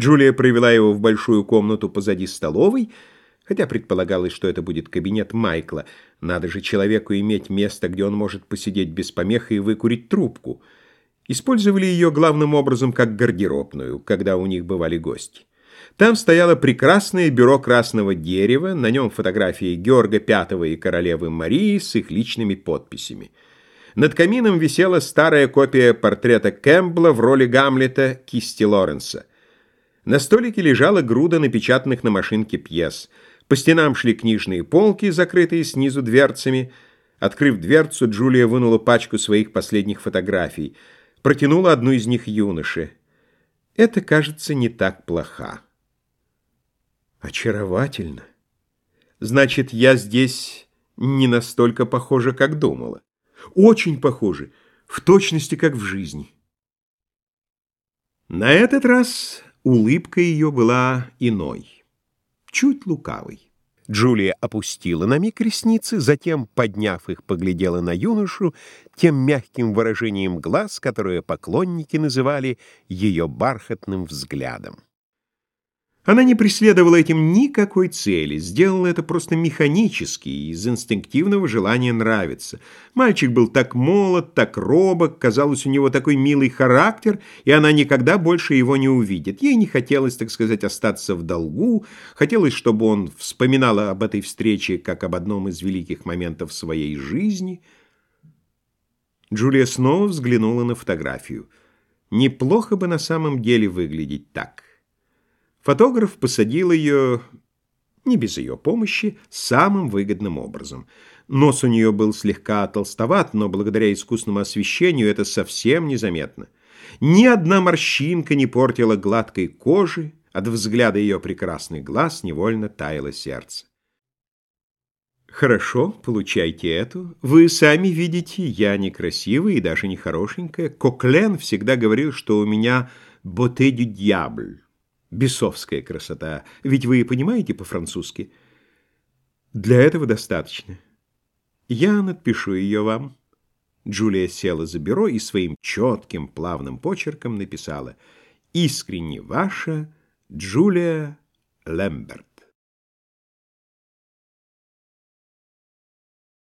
Джулия провела его в большую комнату позади столовой, хотя предполагалось, что это будет кабинет Майкла. Надо же человеку иметь место, где он может посидеть без помех и выкурить трубку. Использовали ее главным образом как гардеробную, когда у них бывали гости. Там стояло прекрасное бюро красного дерева, на нем фотографии Георга V и королевы Марии с их личными подписями. Над камином висела старая копия портрета Кэмпбелла в роли Гамлета кисти Лоренса. На столике лежала груда напечатанных на машинке пьес. По стенам шли книжные полки, закрытые снизу дверцами. Открыв дверцу, Джулия вынула пачку своих последних фотографий. Протянула одну из них юноше. Это, кажется, не так плоха. Очаровательно. Значит, я здесь не настолько похожа, как думала. Очень похожа, в точности, как в жизни. На этот раз улыбка ее была иной, чуть лукавой. Джулия опустила на миг ресницы, затем, подняв их, поглядела на юношу тем мягким выражением глаз, которое поклонники называли ее бархатным взглядом. Она не преследовала этим никакой цели, сделала это просто механически, из инстинктивного желания нравиться. Мальчик был так молод, так робок, казалось, у него такой милый характер, и она никогда больше его не увидит. Ей не хотелось, так сказать, остаться в долгу, хотелось, чтобы он вспоминал об этой встрече как об одном из великих моментов своей жизни. Джулия снова взглянула на фотографию. Неплохо бы на самом деле выглядеть так. Фотограф посадил ее, не без ее помощи, самым выгодным образом. Нос у нее был слегка толстоват, но благодаря искусному освещению это совсем незаметно. Ни одна морщинка не портила гладкой кожи, от взгляда ее прекрасных глаз невольно таяло сердце. «Хорошо, получайте эту. Вы сами видите, я некрасивая и даже не хорошенькая. Коклен всегда говорил, что у меня «боте дю дьябль». Бесовская красота. Ведь вы понимаете по-французски? Для этого достаточно. Я надпишу ее вам. Джулия села за бюро и своим четким, плавным почерком написала «Искренне ваша Джулия Лэмберт».